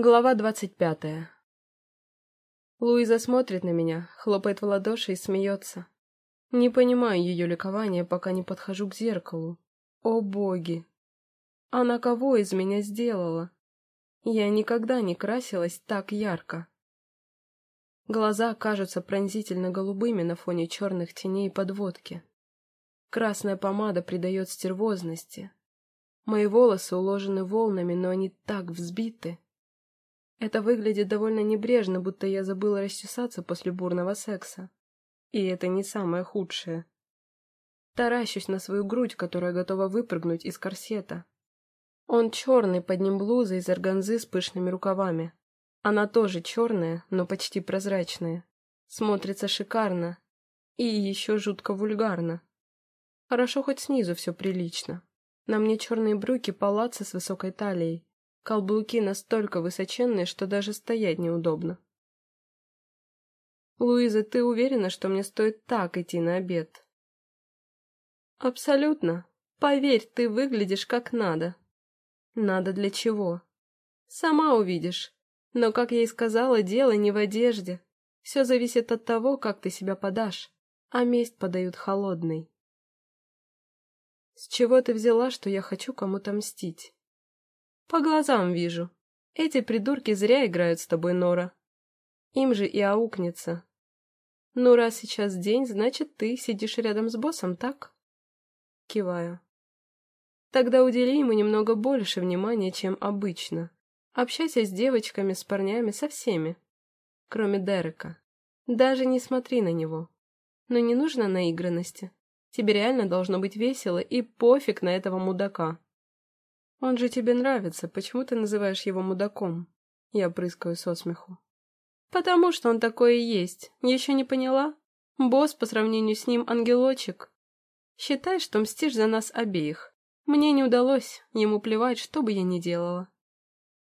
Глава двадцать пятая. Луиза смотрит на меня, хлопает в ладоши и смеется. Не понимаю ее ликования, пока не подхожу к зеркалу. О боги! Она кого из меня сделала? Я никогда не красилась так ярко. Глаза кажутся пронзительно голубыми на фоне черных теней подводки. Красная помада придает стервозности. Мои волосы уложены волнами, но они так взбиты. Это выглядит довольно небрежно, будто я забыла расчесаться после бурного секса. И это не самое худшее. Таращусь на свою грудь, которая готова выпрыгнуть из корсета. Он черный, под ним блуза из органзы с пышными рукавами. Она тоже черная, но почти прозрачная. Смотрится шикарно. И еще жутко вульгарно. Хорошо, хоть снизу все прилично. На мне черные брюки палаца с высокой талией. Каблуки настолько высоченные, что даже стоять неудобно. «Луиза, ты уверена, что мне стоит так идти на обед?» «Абсолютно. Поверь, ты выглядишь как надо». «Надо для чего?» «Сама увидишь. Но, как я и сказала, дело не в одежде. Все зависит от того, как ты себя подашь. А месть подают холодной». «С чего ты взяла, что я хочу кому-то мстить?» По глазам вижу. Эти придурки зря играют с тобой, Нора. Им же и аукнется. Ну, раз сейчас день, значит, ты сидишь рядом с боссом, так? Киваю. Тогда удели ему немного больше внимания, чем обычно. Общайся с девочками, с парнями, со всеми. Кроме Дерека. Даже не смотри на него. Но не нужно наигранности. Тебе реально должно быть весело и пофиг на этого мудака. «Он же тебе нравится, почему ты называешь его мудаком?» Я прыскаю со смеху. «Потому что он такой и есть. Еще не поняла? Босс по сравнению с ним ангелочек. Считай, что мстишь за нас обеих. Мне не удалось, ему плевать, что бы я ни делала.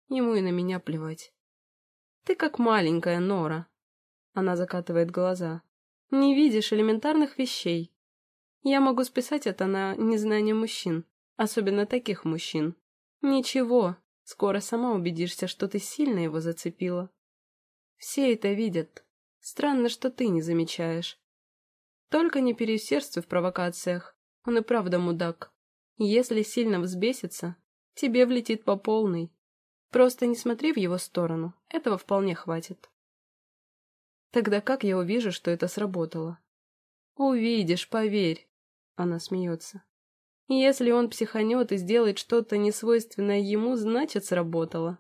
Ему и на меня плевать. Ты как маленькая Нора». Она закатывает глаза. «Не видишь элементарных вещей. Я могу списать это на незнание мужчин, особенно таких мужчин. Ничего, скоро сама убедишься, что ты сильно его зацепила. Все это видят. Странно, что ты не замечаешь. Только не переусердствуй в провокациях. Он и правда мудак. Если сильно взбесится, тебе влетит по полной. Просто не смотри в его сторону, этого вполне хватит. Тогда как я увижу, что это сработало? Увидишь, поверь. Она смеется. Если он психанет и сделает что-то несвойственное ему, значит, сработало.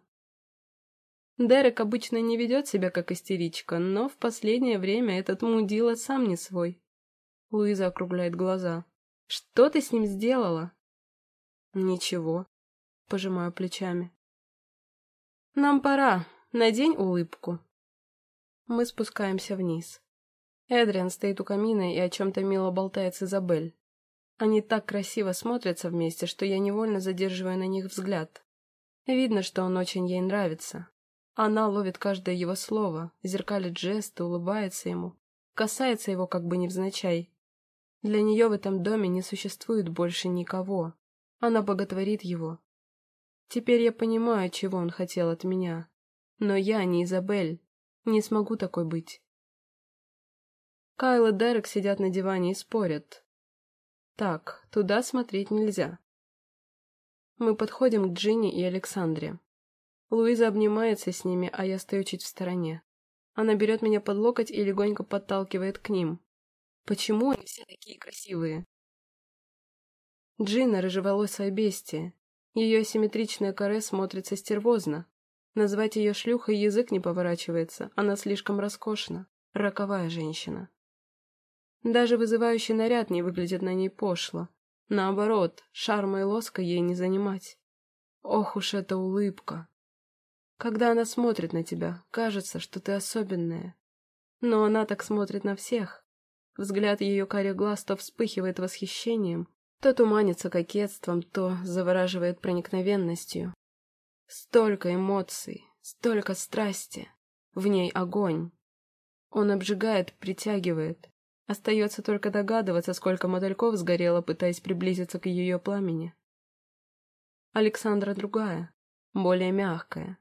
Дерек обычно не ведет себя как истеричка, но в последнее время этот мудила сам не свой. Луиза округляет глаза. «Что ты с ним сделала?» «Ничего», — пожимаю плечами. «Нам пора. Надень улыбку». Мы спускаемся вниз. Эдриан стоит у камина и о чем-то мило болтает с Изабель. Они так красиво смотрятся вместе, что я невольно задерживаю на них взгляд. Видно, что он очень ей нравится. Она ловит каждое его слово, зеркалит жесты, улыбается ему, касается его как бы невзначай. Для нее в этом доме не существует больше никого. Она боготворит его. Теперь я понимаю, чего он хотел от меня. Но я, не Изабель, не смогу такой быть. Кайл и Дерек сидят на диване и спорят. Так, туда смотреть нельзя. Мы подходим к Джинни и Александре. Луиза обнимается с ними, а я стою чуть в стороне. Она берет меня под локоть и легонько подталкивает к ним. Почему они все такие красивые? Джина — рыжеволосая бестия. Ее асимметричное каре смотрится стервозно. Назвать ее шлюхой язык не поворачивается, она слишком роскошна. Роковая женщина. Даже вызывающий наряд не выглядит на ней пошло. Наоборот, шарма и лоска ей не занимать. Ох уж эта улыбка! Когда она смотрит на тебя, кажется, что ты особенная. Но она так смотрит на всех. Взгляд ее карих глаз то вспыхивает восхищением, то туманится кокетством, то завораживает проникновенностью. Столько эмоций, столько страсти. В ней огонь. Он обжигает, притягивает, Остается только догадываться, сколько мотыльков сгорело, пытаясь приблизиться к ее пламени. Александра другая, более мягкая.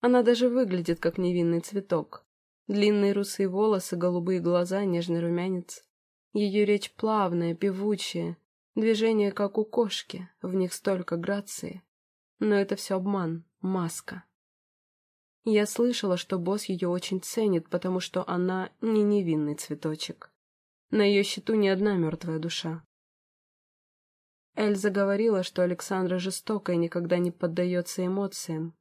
Она даже выглядит как невинный цветок. Длинные русые волосы, голубые глаза, нежный румянец. Ее речь плавная, певучая, движения как у кошки, в них столько грации. Но это все обман, маска. Я слышала, что босс ее очень ценит, потому что она не невинный цветочек. На ее счету ни одна мертвая душа. Эльза говорила, что Александра жестока и никогда не поддается эмоциям.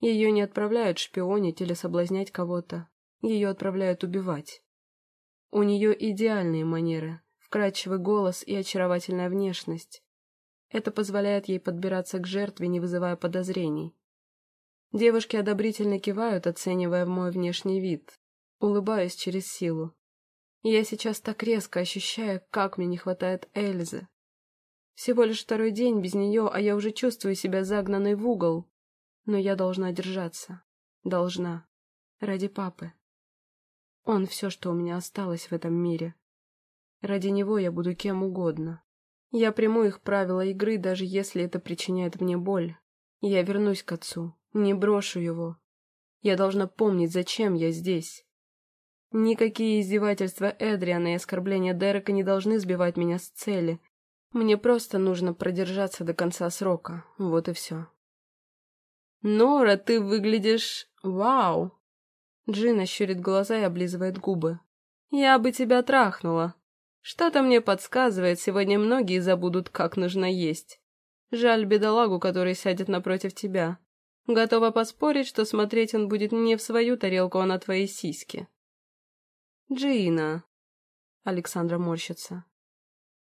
Ее не отправляют шпионить или соблазнять кого-то, ее отправляют убивать. У нее идеальные манеры, вкрадчивый голос и очаровательная внешность. Это позволяет ей подбираться к жертве, не вызывая подозрений. Девушки одобрительно кивают, оценивая мой внешний вид. Улыбаюсь через силу. Я сейчас так резко ощущаю, как мне не хватает Эльзы. Всего лишь второй день без нее, а я уже чувствую себя загнанной в угол. Но я должна держаться. Должна. Ради папы. Он все, что у меня осталось в этом мире. Ради него я буду кем угодно. Я приму их правила игры, даже если это причиняет мне боль. Я вернусь к отцу, не брошу его. Я должна помнить, зачем я здесь. Никакие издевательства Эдриана и оскорбления Дерека не должны сбивать меня с цели. Мне просто нужно продержаться до конца срока. Вот и все. «Нора, ты выглядишь... Вау!» Джин ощурит глаза и облизывает губы. «Я бы тебя трахнула. Что-то мне подсказывает, сегодня многие забудут, как нужно есть. Жаль бедолагу, который сядет напротив тебя. Готова поспорить, что смотреть он будет не в свою тарелку, а на твои сиськи. Джина. Александра морщится.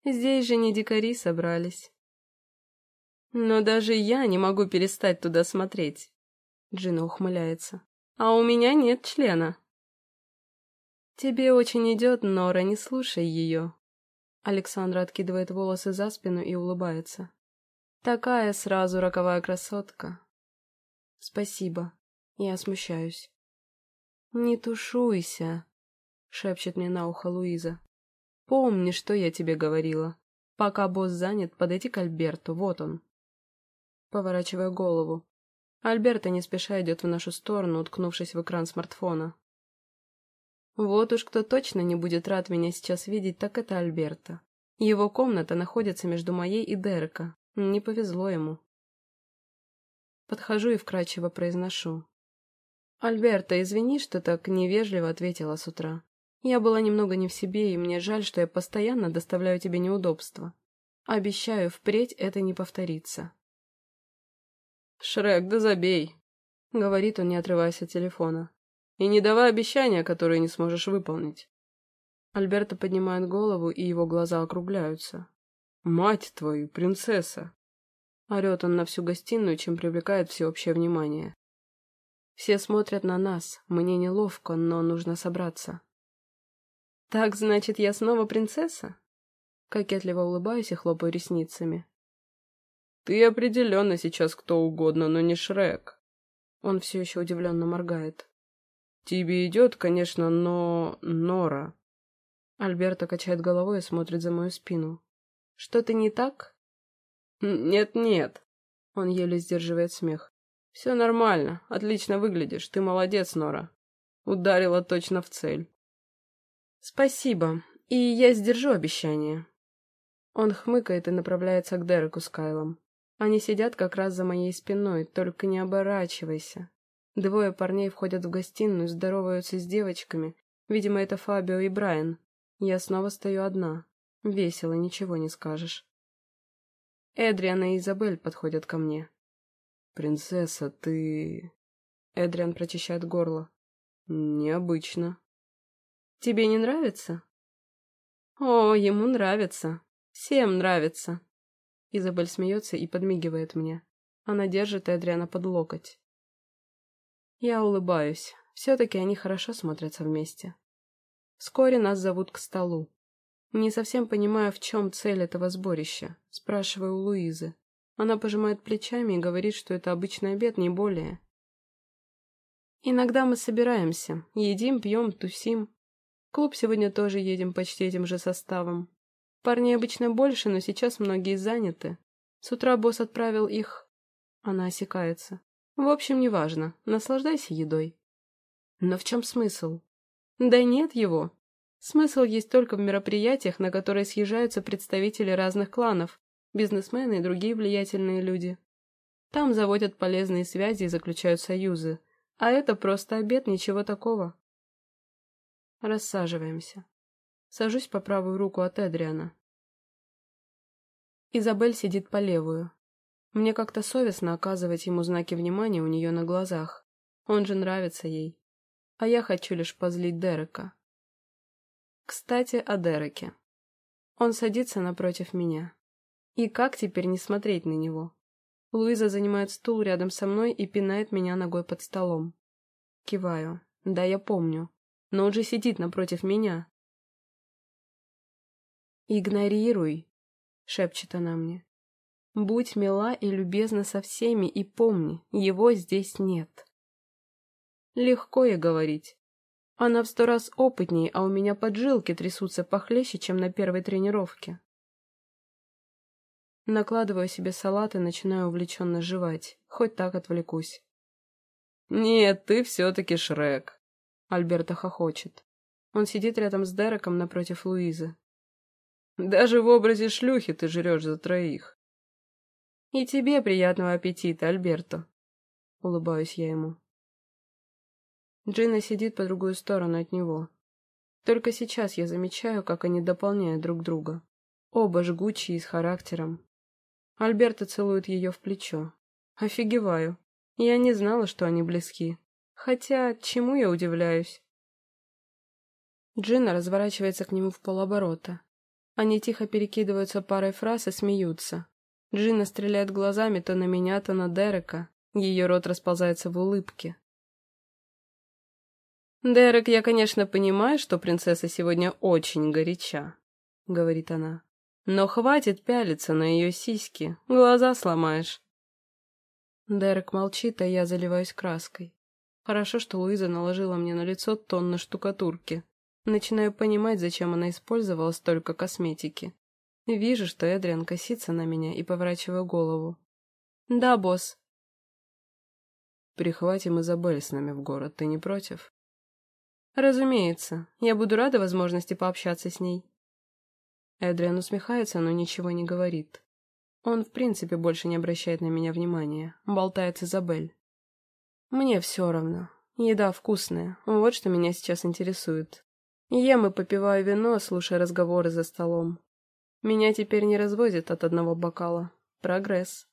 Здесь же не дикари собрались. Но даже я не могу перестать туда смотреть. Джина ухмыляется. А у меня нет члена. Тебе очень идет, Нора, не слушай ее. Александра откидывает волосы за спину и улыбается. Такая сразу роковая красотка. Спасибо. Я смущаюсь. Не тушуйся, шепчет мне на ухо Луиза. Помни, что я тебе говорила. Пока босс занят, подойди к Альберту, вот он. Поворачивая голову. Альберта не спеша идет в нашу сторону, уткнувшись в экран смартфона. Вот уж кто точно не будет рад меня сейчас видеть, так это Альберта. Его комната находится между моей и Дерека, не повезло ему. Подхожу и вкрадчиво произношу. «Альберта, извини, что так невежливо ответила с утра. Я была немного не в себе, и мне жаль, что я постоянно доставляю тебе неудобства. Обещаю, впредь это не повторится». «Шрек, да забей», — говорит он, не отрываясь от телефона. «И не давай обещания, которые не сможешь выполнить». Альберта поднимает голову, и его глаза округляются. «Мать твою, принцесса!» Орет он на всю гостиную, чем привлекает всеобщее внимание. Все смотрят на нас, мне неловко, но нужно собраться. «Так, значит, я снова принцесса?» Кокетливо улыбаюсь и хлопаю ресницами. «Ты определенно сейчас кто угодно, но не Шрек». Он все еще удивленно моргает. «Тебе идет, конечно, но... Нора». Альберта качает головой и смотрит за мою спину. Что-то не так? Нет-нет. Он еле сдерживает смех. Все нормально, отлично выглядишь, ты молодец, Нора. Ударила точно в цель. Спасибо, и я сдержу обещание. Он хмыкает и направляется к Дереку с Кайлом. Они сидят как раз за моей спиной, только не оборачивайся. Двое парней входят в гостиную, здороваются с девочками. Видимо, это Фабио и Брайан. Я снова стою одна. Весело, ничего не скажешь. Эдриан и Изабель подходят ко мне. «Принцесса, ты...» Эдриан прочищает горло. «Необычно». «Тебе не нравится?» «О, ему нравится. Всем нравится». Изабель смеется и подмигивает мне. Она держит Эдриана под локоть. Я улыбаюсь. Все-таки они хорошо смотрятся вместе. Вскоре нас зовут к столу. Не совсем понимая, в чем цель этого сборища, спрашиваю у Луизы. Она пожимает плечами и говорит, что это обычный обед, не более. Иногда мы собираемся, едим, пьем, тусим. Клуб сегодня тоже едем почти этим же составом. Парней обычно больше, но сейчас многие заняты. С утра босс отправил их... Она осекается. В общем, неважно, наслаждайся едой. Но в чем смысл? Да нет его. Смысл есть только в мероприятиях, на которые съезжаются представители разных кланов, бизнесмены и другие влиятельные люди. Там заводят полезные связи и заключают союзы. А это просто обед, ничего такого. Рассаживаемся. Сажусь по правую руку от Эдриана. Изабель сидит по левую. Мне как-то совестно оказывать ему знаки внимания у нее на глазах. Он же нравится ей. А я хочу лишь позлить Дерека. Кстати, о Дереке. Он садится напротив меня. И как теперь не смотреть на него? Луиза занимает стул рядом со мной и пинает меня ногой под столом. Киваю. Да, я помню. Но он же сидит напротив меня. «Игнорируй», — шепчет она мне. «Будь мила и любезна со всеми, и помни, его здесь нет». Легко ей говорить. Она в сто раз опытней, а у меня поджилки трясутся похлеще, чем на первой тренировке. Накладываю себе салат и начинаю увлеченно жевать, хоть так отвлекусь. «Нет, ты все-таки Шрек», — Альберта хохочет. Он сидит рядом с Дереком напротив Луизы. «Даже в образе шлюхи ты жрешь за троих». «И тебе приятного аппетита, Альберто», — улыбаюсь я ему. Джина сидит по другую сторону от него. Только сейчас я замечаю, как они дополняют друг друга. Оба жгучие и с характером. Альберта целует ее в плечо. Офигеваю. Я не знала, что они близки. Хотя, чему я удивляюсь? Джина разворачивается к нему в полоборота. Они тихо перекидываются парой фраз и смеются. Джина стреляет глазами то на меня, то на Дерека. Ее рот расползается в улыбке. «Дерек, я, конечно, понимаю, что принцесса сегодня очень горяча», — говорит она. Но хватит пялиться на ее сиськи, глаза сломаешь. Дерек молчит, а я заливаюсь краской. Хорошо, что Луиза наложила мне на лицо тонны штукатурки. Начинаю понимать, зачем она использовала столько косметики. Вижу, что Эдриан косится на меня и поворачиваю голову. «Да, босс». «Прихватим Изабель с нами в город, ты не против?» «Разумеется. Я буду рада возможности пообщаться с ней». Эдриан усмехается, но ничего не говорит. Он, в принципе, больше не обращает на меня внимания. Болтает Изабель. Мне все равно. Еда вкусная. Вот что меня сейчас интересует. Ем и попиваю вино, слушая разговоры за столом. Меня теперь не развозят от одного бокала. Прогресс.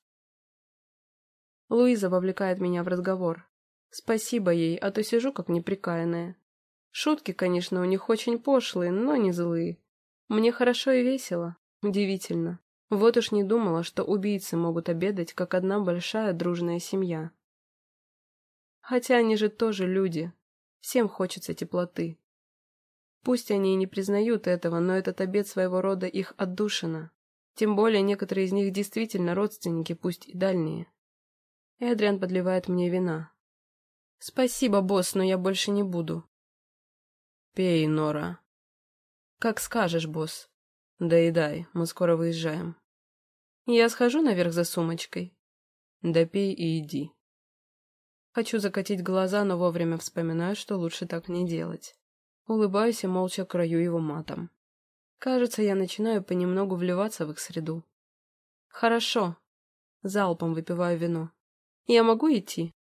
Луиза вовлекает меня в разговор. Спасибо ей, а то сижу как неприкаянная. Шутки, конечно, у них очень пошлые, но не злые. Мне хорошо и весело. Удивительно. Вот уж не думала, что убийцы могут обедать, как одна большая дружная семья. Хотя они же тоже люди. Всем хочется теплоты. Пусть они и не признают этого, но этот обед своего рода их отдушина. Тем более некоторые из них действительно родственники, пусть и дальние. Эдриан подливает мне вина. «Спасибо, босс, но я больше не буду». «Пей, Нора», «Как скажешь, босс». «Доедай, мы скоро выезжаем». «Я схожу наверх за сумочкой». «Допей и иди». Хочу закатить глаза, но вовремя вспоминаю, что лучше так не делать. Улыбаюсь и молча краю его матом. Кажется, я начинаю понемногу вливаться в их среду. «Хорошо». Залпом выпиваю вино. «Я могу идти?»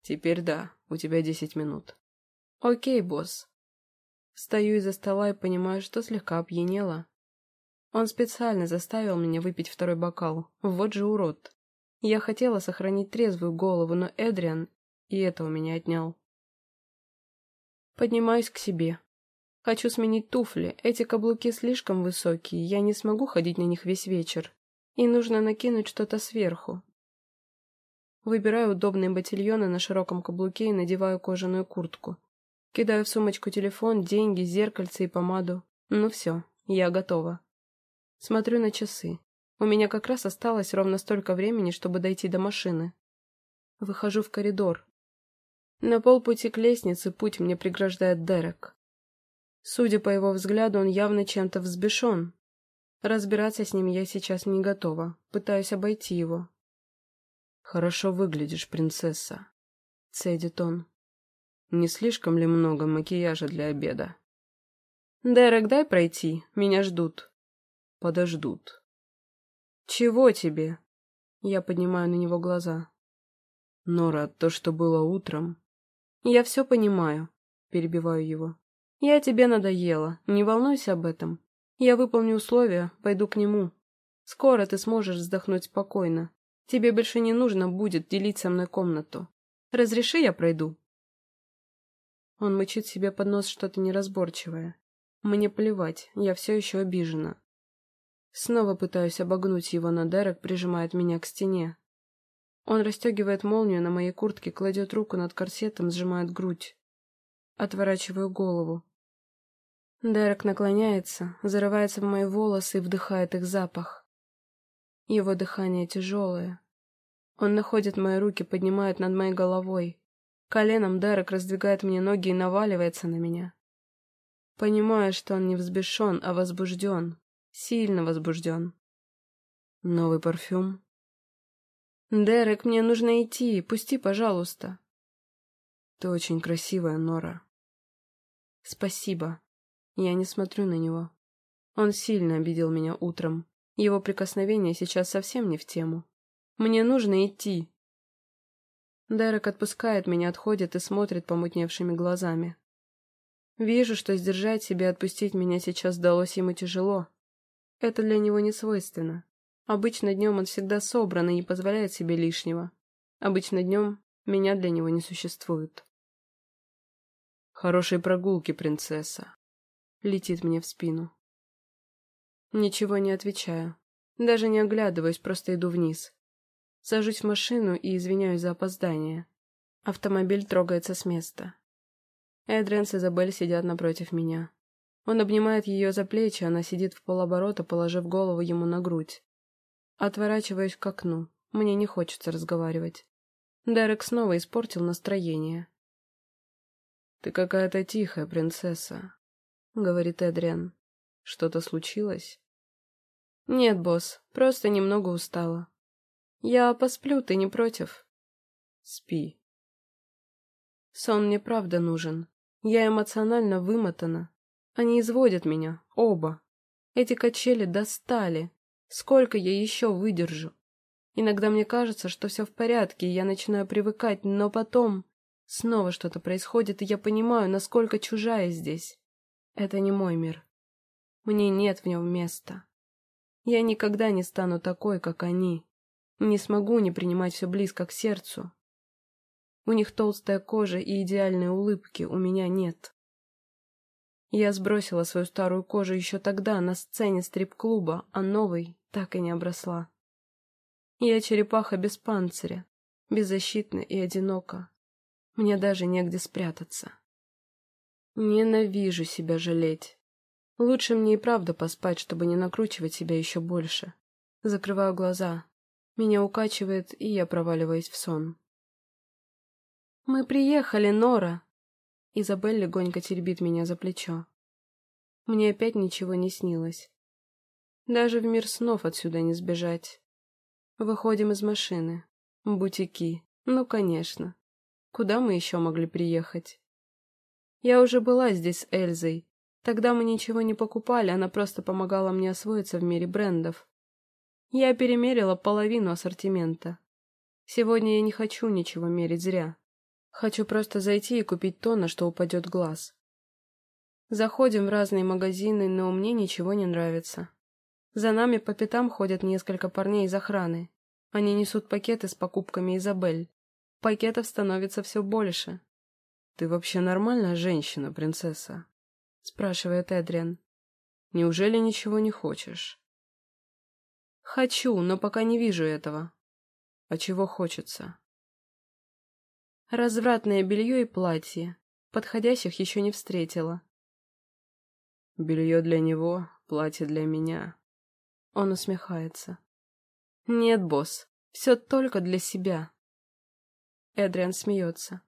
«Теперь да, у тебя десять минут». «Окей, босс». Встаю из-за стола и понимаю, что слегка опьянела. Он специально заставил меня выпить второй бокал. Вот же урод. Я хотела сохранить трезвую голову, но Эдриан и это у меня отнял. Поднимаюсь к себе. Хочу сменить туфли. Эти каблуки слишком высокие, я не смогу ходить на них весь вечер. И нужно накинуть что-то сверху. Выбираю удобные ботильоны на широком каблуке и надеваю кожаную куртку. Кидаю в сумочку телефон, деньги, зеркальце и помаду. Ну все, я готова. Смотрю на часы. У меня как раз осталось ровно столько времени, чтобы дойти до машины. Выхожу в коридор. На полпути к лестнице путь мне преграждает Дерек. Судя по его взгляду, он явно чем-то взбешен. Разбираться с ним я сейчас не готова, пытаюсь обойти его. «Хорошо выглядишь, принцесса», — цедит он. «Не слишком ли много макияжа для обеда?» «Дерек, дай пройти, меня ждут». «Подождут». «Чего тебе?» Я поднимаю на него глаза. «Нора, то, что было утром...» «Я все понимаю», — перебиваю его. «Я тебе надоела, не волнуйся об этом. Я выполню условия, пойду к нему. Скоро ты сможешь вздохнуть спокойно. Тебе больше не нужно будет делить со мной комнату. Разреши, я пройду». Он мычит себе под нос что-то неразборчивое. Мне плевать, я все еще обижена. Снова пытаюсь обогнуть его, но Дерек прижимает меня к стене. Он расстегивает молнию на моей куртке, кладет руку над корсетом, сжимает грудь. Отворачиваю голову. Дерек наклоняется, зарывается в мои волосы и вдыхает их запах. Его дыхание тяжелое. Он находит мои руки, поднимает над моей головой. Коленом Дерек раздвигает мне ноги и наваливается на меня. Понимаю, что он не взбешен, а возбужден. Сильно возбужден. Новый парфюм? Дерек, мне нужно идти. Пусти, пожалуйста. Ты очень красивая, Нора. Спасибо. Я не смотрю на него. Он сильно обидел меня утром. Его прикосновение сейчас совсем не в тему. Мне нужно идти. Дерек отпускает меня, отходит и смотрит помутневшими глазами. Вижу, что сдержать себя и отпустить меня сейчас далось ему тяжело. Это для него не свойственно. Обычно днем он всегда собран и не позволяет себе лишнего. Обычно днем меня для него не существует. «Хорошей прогулки, принцесса!» Летит мне в спину. Ничего не отвечаю. Даже не оглядываюсь, просто иду вниз. Сажусь в машину и извиняюсь за опоздание. Автомобиль трогается с места. Эдриан с Изабель сидят напротив меня. Он обнимает ее за плечи, она сидит в полоборота, положив голову ему на грудь. Отворачиваюсь к окну. Мне не хочется разговаривать. Дерек снова испортил настроение. «Ты какая-то тихая, принцесса», — говорит Эдриан. «Что-то случилось?» «Нет, босс, просто немного устала. Я посплю, ты не против?» «Спи». Сон мне правда нужен. Я эмоционально вымотана. Они изводят меня, оба. Эти качели достали. Сколько я еще выдержу? Иногда мне кажется, что все в порядке, и я начинаю привыкать, но потом снова что-то происходит, и я понимаю, насколько чужая здесь. Это не мой мир. Мне нет в нем места. Я никогда не стану такой, как они. Не смогу не принимать все близко к сердцу. У них толстая кожа и идеальные улыбки, у меня нет. Я сбросила свою старую кожу еще тогда, на сцене стрип-клуба, а новой так и не обросла. Я черепаха без панциря, беззащитна и одинока. Мне даже негде спрятаться. Ненавижу себя жалеть. Лучше мне и правда поспать, чтобы не накручивать себя еще больше. Закрываю глаза. Меня укачивает, и я проваливаюсь в сон. «Мы приехали, Нора!» Изабель легонько теребит меня за плечо. Мне опять ничего не снилось. Даже в мир снов отсюда не сбежать. Выходим из машины. Бутики. Ну, конечно. Куда мы еще могли приехать? Я уже была здесь с Эльзой. Тогда мы ничего не покупали, она просто помогала мне освоиться в мире брендов. Я перемерила половину ассортимента. Сегодня я не хочу ничего мерить зря. Хочу просто зайти и купить то, на что упадет глаз. Заходим в разные магазины, но мне ничего не нравится. За нами по пятам ходят несколько парней из охраны. Они несут пакеты с покупками Изабель. Пакетов становится все больше. «Ты вообще нормальная женщина, принцесса?» — спрашивает Эдриан. «Неужели ничего не хочешь?» «Хочу, но пока не вижу этого». «А чего хочется?» Развратное белье и платье. Подходящих еще не встретила. Белье для него, платье для меня. Он усмехается. Нет, босс, все только для себя. Эдриан смеется.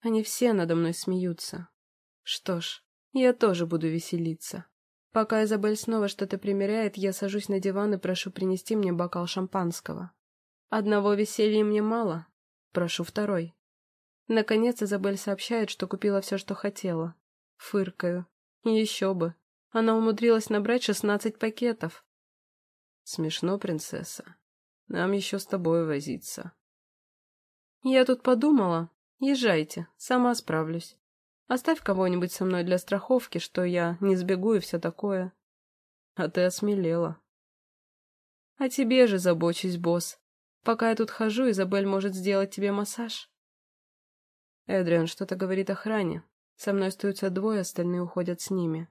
Они все надо мной смеются. Что ж, я тоже буду веселиться. Пока Изабель снова что-то примеряет, я сажусь на диван и прошу принести мне бокал шампанского. Одного веселья мне мало. Прошу второй. Наконец Изабель сообщает, что купила все, что хотела. Фыркаю. Еще бы. Она умудрилась набрать шестнадцать пакетов. Смешно, принцесса. Нам еще с тобой возиться. Я тут подумала. Езжайте, сама справлюсь. Оставь кого-нибудь со мной для страховки, что я не сбегу и все такое. А ты осмелела. О тебе же забочусь, босс. Пока я тут хожу, Изабель может сделать тебе массаж. Эдриан что-то говорит охране. Со мной остаются двое, остальные уходят с ними.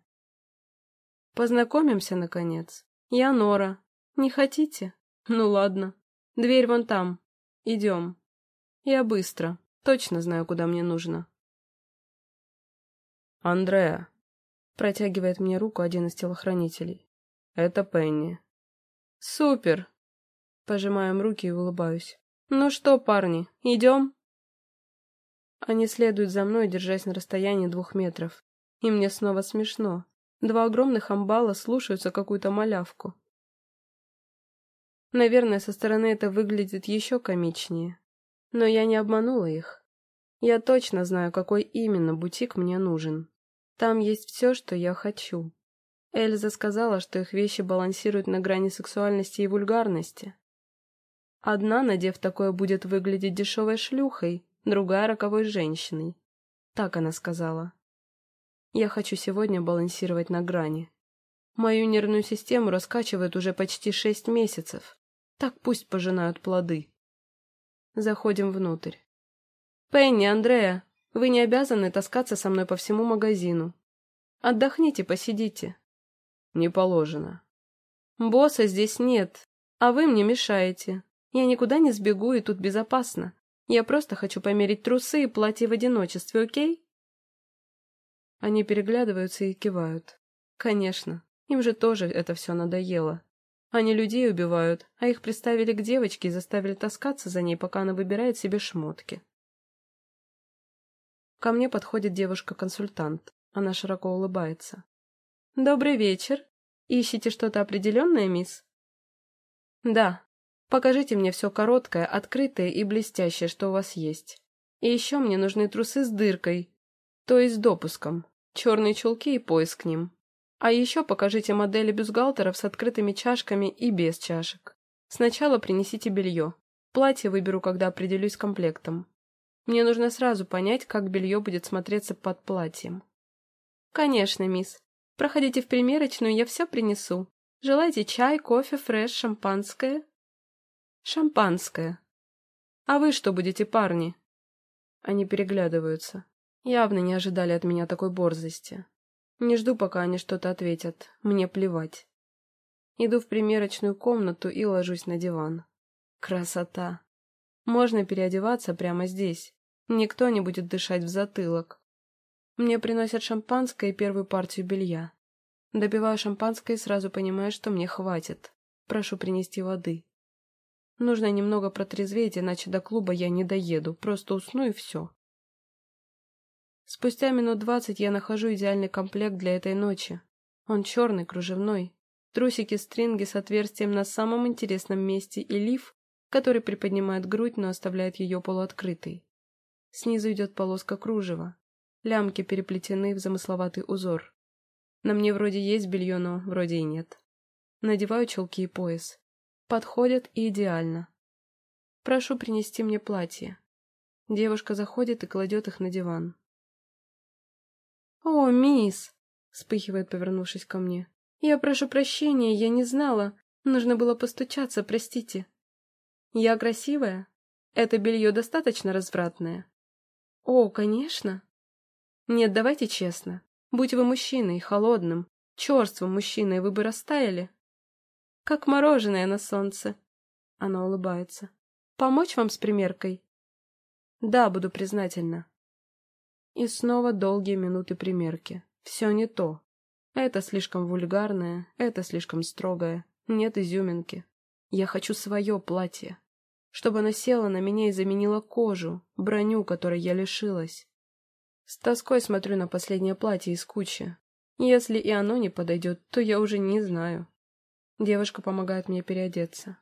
Познакомимся, наконец. Я Нора. Не хотите? Ну ладно. Дверь вон там. Идем. Я быстро. Точно знаю, куда мне нужно. Андреа. Протягивает мне руку один из телохранителей. Это Пенни. Супер. Пожимаем руки и улыбаюсь. Ну что, парни, идем? Они следуют за мной, держась на расстоянии двух метров. И мне снова смешно. Два огромных амбала слушаются какую-то малявку. Наверное, со стороны это выглядит еще комичнее. Но я не обманула их. Я точно знаю, какой именно бутик мне нужен. Там есть все, что я хочу. Эльза сказала, что их вещи балансируют на грани сексуальности и вульгарности. Одна, надев такое, будет выглядеть дешевой шлюхой, другая — роковой женщиной. Так она сказала. Я хочу сегодня балансировать на грани. Мою нервную систему раскачивает уже почти шесть месяцев. Так пусть пожинают плоды. Заходим внутрь. «Пенни, Андрея, вы не обязаны таскаться со мной по всему магазину. Отдохните, посидите». «Не положено». «Босса здесь нет, а вы мне мешаете. Я никуда не сбегу, и тут безопасно. Я просто хочу померить трусы и платье в одиночестве, окей?» Они переглядываются и кивают. «Конечно, им же тоже это все надоело. Они людей убивают, а их приставили к девочке и заставили таскаться за ней, пока она выбирает себе шмотки. Ко мне подходит девушка-консультант. Она широко улыбается. «Добрый вечер. Ищете что-то определенное, мисс?» «Да. Покажите мне все короткое, открытое и блестящее, что у вас есть. И еще мне нужны трусы с дыркой, то есть допуском, черные чулки и пояс к ним. А еще покажите модели бюстгальтеров с открытыми чашками и без чашек. Сначала принесите белье. Платье выберу, когда определюсь с комплектом. Мне нужно сразу понять, как белье будет смотреться под платьем. Конечно, мисс. Проходите в примерочную, я все принесу. Желаете чай, кофе, фреш, шампанское? Шампанское. А вы что будете, парни? Они переглядываются. Явно не ожидали от меня такой борзости. Не жду, пока они что-то ответят. Мне плевать. Иду в примерочную комнату и ложусь на диван. Красота. Можно переодеваться прямо здесь. Никто не будет дышать в затылок. Мне приносят шампанское и первую партию белья. Добиваю шампанское и сразу понимаю, что мне хватит. Прошу принести воды. Нужно немного протрезветь, иначе до клуба я не доеду. Просто усну и все. Спустя минут двадцать я нахожу идеальный комплект для этой ночи. Он черный, кружевной. Трусики-стринги с отверстием на самом интересном месте и лиф, который приподнимает грудь, но оставляет ее полуоткрытой. Снизу идет полоска кружева. Лямки переплетены в замысловатый узор. На мне вроде есть белье, но вроде и нет. Надеваю чулки и пояс. Подходят и идеально. Прошу принести мне платье. Девушка заходит и кладет их на диван. «О, мисс!» — вспыхивает, повернувшись ко мне. «Я прошу прощения, я не знала. Нужно было постучаться, простите». «Я красивая? Это белье достаточно развратное?» «О, конечно!» «Нет, давайте честно. Будь вы мужчиной, холодным, черствым мужчиной, вы бы растаяли?» «Как мороженое на солнце!» Она улыбается. «Помочь вам с примеркой?» «Да, буду признательна». И снова долгие минуты примерки. Все не то. Это слишком вульгарное, это слишком строгое. Нет изюминки. Я хочу свое платье. Чтобы оно село на меня и заменило кожу, броню, которой я лишилась. С тоской смотрю на последнее платье из кучи. Если и оно не подойдет, то я уже не знаю. Девушка помогает мне переодеться.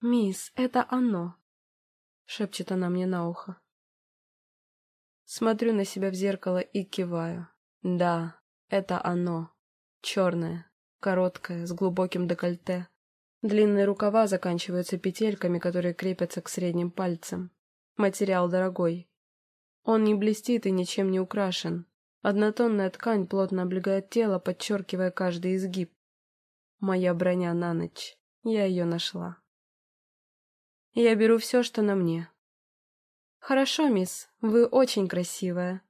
«Мисс, это оно!» — шепчет она мне на ухо. Смотрю на себя в зеркало и киваю. Да, это оно. Черное, короткое, с глубоким декольте. Длинные рукава заканчиваются петельками, которые крепятся к средним пальцам. Материал дорогой. Он не блестит и ничем не украшен. Однотонная ткань плотно облегает тело, подчеркивая каждый изгиб. Моя броня на ночь. Я ее нашла. Я беру все, что на мне. Хорошо, мисс, вы очень красивая.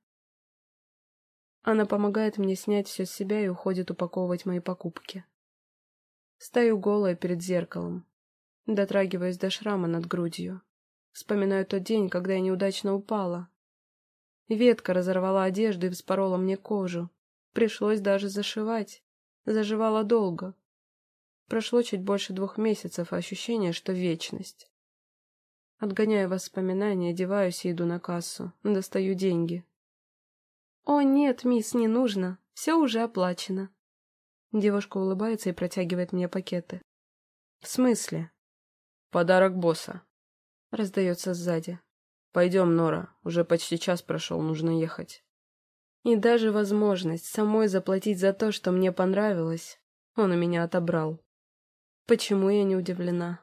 Она помогает мне снять все с себя и уходит упаковывать мои покупки. Стою голая перед зеркалом. Дотрагиваюсь до шрама над грудью. Вспоминаю тот день, когда я неудачно упала. Ветка разорвала одежду и вспорола мне кожу. Пришлось даже зашивать. Заживала долго. Прошло чуть больше двух месяцев, а ощущение, что вечность. Отгоняю воспоминания, одеваюсь и иду на кассу. Достаю деньги. «О, нет, мисс, не нужно. Все уже оплачено». Девушка улыбается и протягивает мне пакеты. «В смысле?» «Подарок босса», — раздается сзади. «Пойдем, Нора, уже почти час прошел, нужно ехать». И даже возможность самой заплатить за то, что мне понравилось, он у меня отобрал. Почему я не удивлена?